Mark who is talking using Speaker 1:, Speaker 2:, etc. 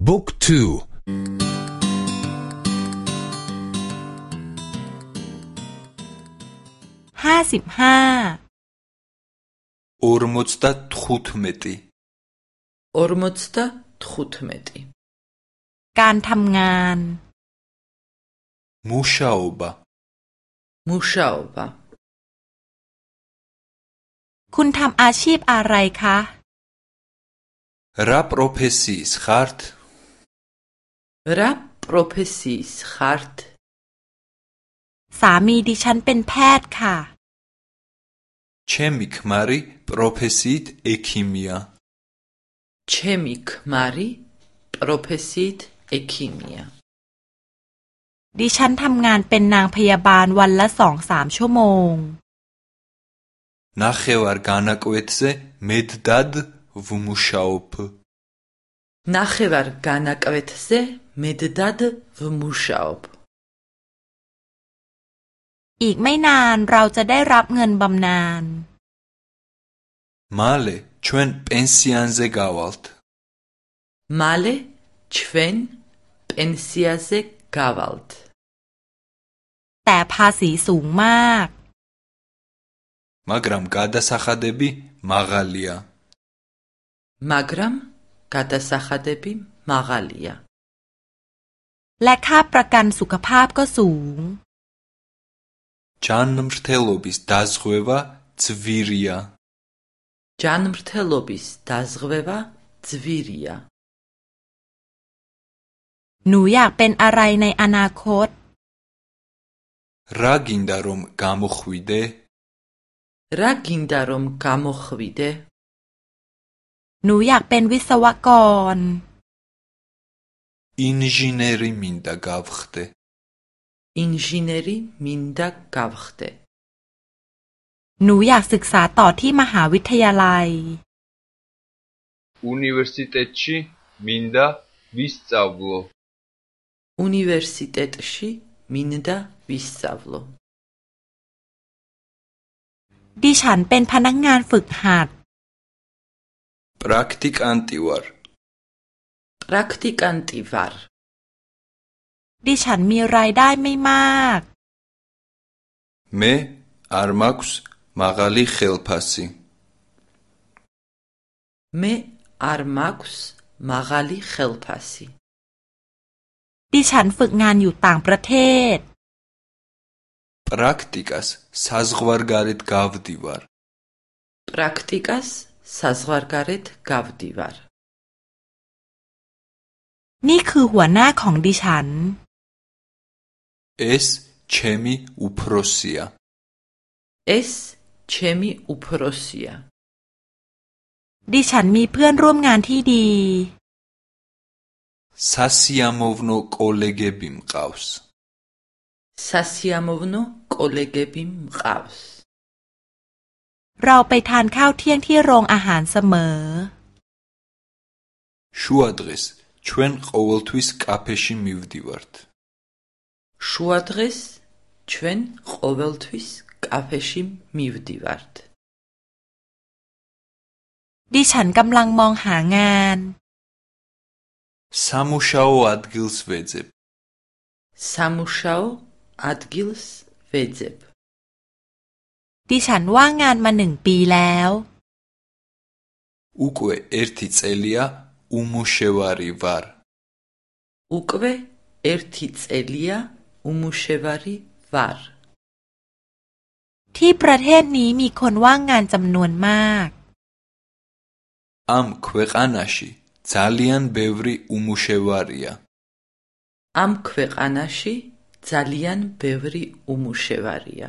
Speaker 1: Book 2
Speaker 2: 55 55การทำงาน มูชาโอบามูชาโอบาคุณทำอาชีพอะไรคะ รับโรเพซีสคาร์ทร რა პ რ ო ფ ე ซีสคาร์ თ สามีดิฉันเป็นแพทย์ค่ะ ჩემი ქმარი
Speaker 1: პროფესიით ექიმია.
Speaker 2: ჩემი ქმარი პროფესიით ექიმია. ดิฉันทำงานเป็นนางพยาบาลวันละสองสามชั่วโมง
Speaker 1: นาเขวาร์กานักเวทเซเมดดัดวูมูชาอุป
Speaker 2: ნახევარ განაკვეთზე მედდად ვმუშაობ. იქ მე ნან რავ ზა დაი რაბ ნენ ბამნან.
Speaker 1: მალე ჩვენ პენსიანზე გავალთ.
Speaker 2: მალე ჩვენ პენსიაზე გავალთ. და ფასი სუნგ მაკ.
Speaker 1: მაგრამ გადასახადები მაღალია.
Speaker 2: მაგრამ გადასახადები
Speaker 1: მაღალია.
Speaker 2: และค่าประกันสุขภาพก็สูง
Speaker 1: ჯან მრთელობის დაზღვევა ძვირია.
Speaker 2: ჯან მრთელობის დაზღვევა ძვირია. ნუ იაკ პენ არაი ნაი ანაკოთ. რა გინდა რომ გამოხვიდე? რა გინდა რომ გამოხვიდე? หนูอยากเป็นวิศวกร
Speaker 1: ิเนอรี რ ი მინდა გ ა เต
Speaker 2: อินจิเนอรี მინდა გ ა ვ ხ เตหนูอยากศึกษาต่อที่มหาวิทยาลัย
Speaker 1: เวอร์ซิเตชีมินดาวิสซาวโล
Speaker 2: อุนิเวอร์ซิเตชีมินดาวิสซาวโลดิฉันเป็นพนักงานฝึกหัด პრაქტიკანტი ვარ პრაქტიკანტი ვარ დი შენ მე რაიდაი მე მაკ
Speaker 1: მე არ მაქვს მაღალი ხელფასი
Speaker 2: მე არ მაქვს მაღალი ხელფასი დი შენ ფუკ ნან იუ ტანგ პრათეთ
Speaker 1: პრაქტიკას საზღვარგარეთ გავდივარ
Speaker 2: პრაქტიკას าาสตรรกกิวนี่คือหัวหน้าของดิฉันเอสเชมิอุพรสิยาเอสเชมิอุพรสิยาดิฉันมีเพื่อนร่วมงานที่ดี
Speaker 1: ซาซิอาโมวโนโคเลเกบิมกาวส์
Speaker 2: ซาซิอาโมวโนโคเลเกบิมกาวส์เราไปทานข้าวเที่ยงที่โรงอาหารเสมอชัวดริส
Speaker 1: ชวนคอเลทวิสคาเพชิมิวดิวรต
Speaker 2: ชัวดริสชวนคอเลทวิสคาเพชิมมิวดิวรตดิฉันกำลังมองหางาน
Speaker 1: ซามูชาโอัดกิลส์เวดเซบ
Speaker 2: ซามูชาโอัดกิลส์เวดเซบดิฉันว่างงานมาหนึ่งปีแล้ว
Speaker 1: อุกเวเอร์ติเซเลียอุมูเชวาริวา
Speaker 2: รอุกเวเอร์ติเซเลียอุมูเชวาริวารที่ประเทศนี้มีคนว่างงานจำนวนมาก
Speaker 1: อัมควกอนาชิซาลิอนเบวรีอุ
Speaker 2: มูเชวาริอาอัมควกอนาชิซาลิอนเบวรีอุมูเชวาริอา